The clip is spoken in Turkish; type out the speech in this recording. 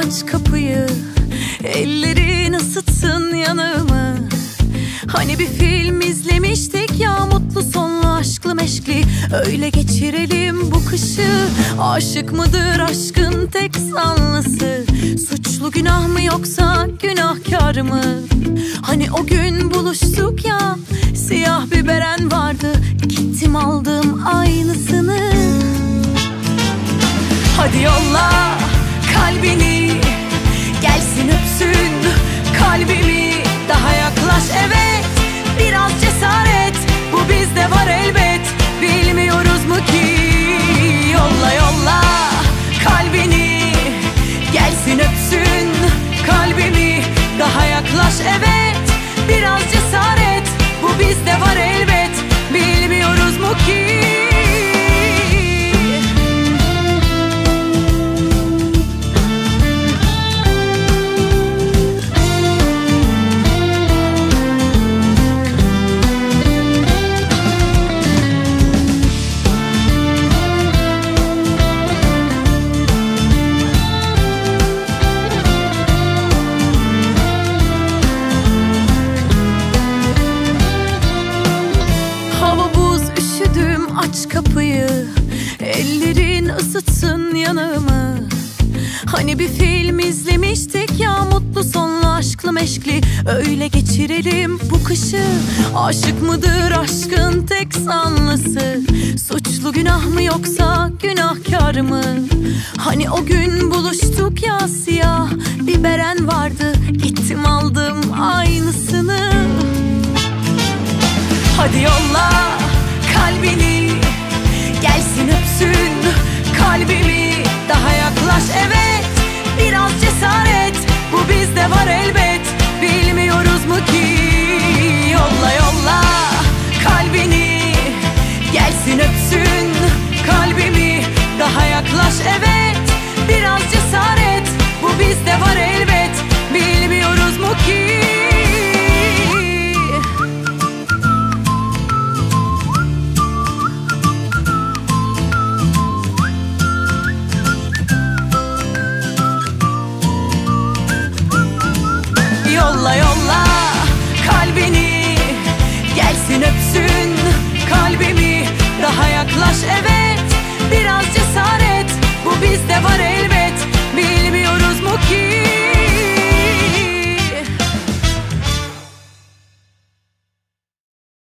aç kapıyı Ellerin ısıtsın yanımı Hani bir film izlemiştik ya mutlu sonlu aşklı meşkli. Öyle geçirelim bu kışı. Aşık mıdır aşkın tek sanlısı Suçlu günah mı yoksa günahkar mı? Hani o gün buluştuk ya Siyah bir beren vardı. Gittim aldım aynısını. Hadi yolla kalbini que Hani bir film izlemiştik ya mutlu sonlu aşklı meşkli. Öyle geçirelim bu kışı. Aşık mıdır aşkın tek sanlısı? Suçlu günah mı yoksa günahkar mı? Hani o gün buluştuk ya siyah bir beren vardı. Gittim aldım aynısını. Hadi yolla Ateş evet